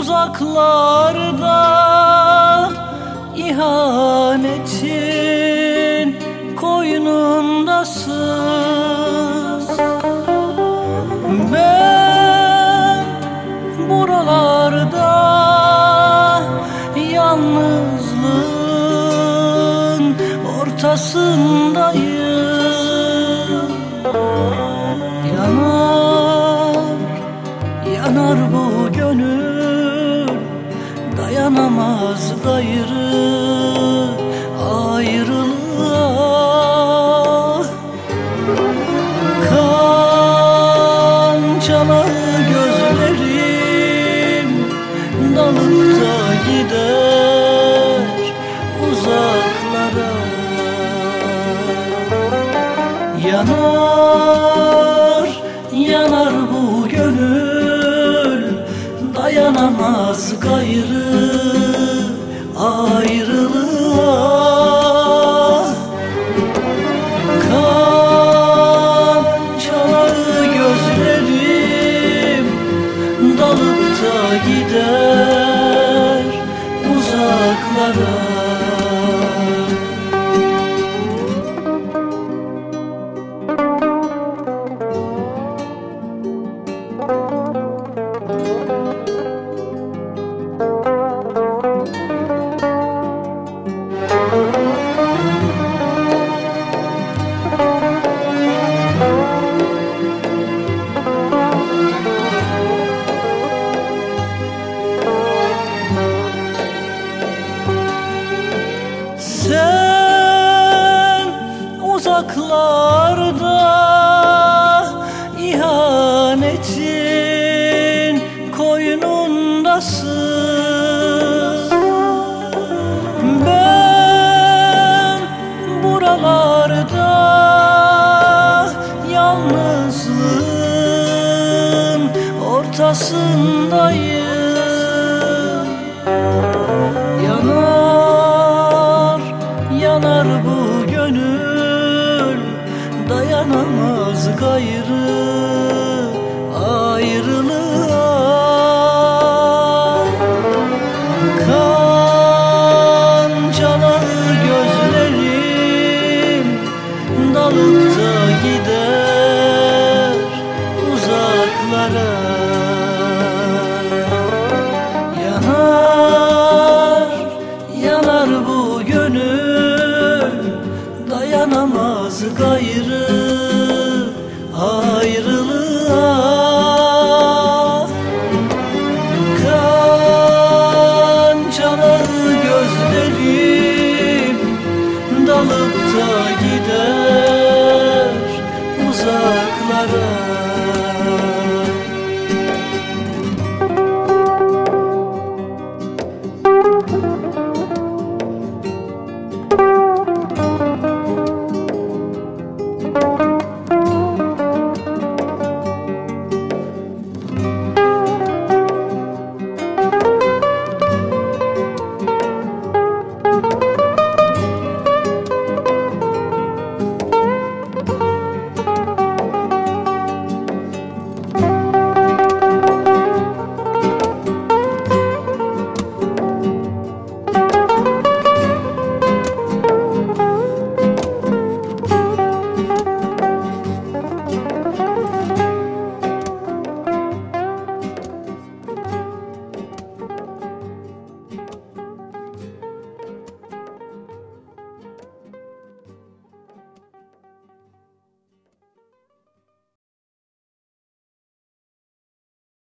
uzaklar ortasındayım Yanar, yanar bu gönül. Dayanamaz gayrı ayrılığa. Kan çanağı gözlerim Dalıp da gider Yanar, yanar bu gönül. Dayanamaz gayrı ayrılığa uzaklarda ihanetin koynundasın. Ben buralarda yalnızlığın ortasındayım gayrı güzelim dalıp da gider uzaklara.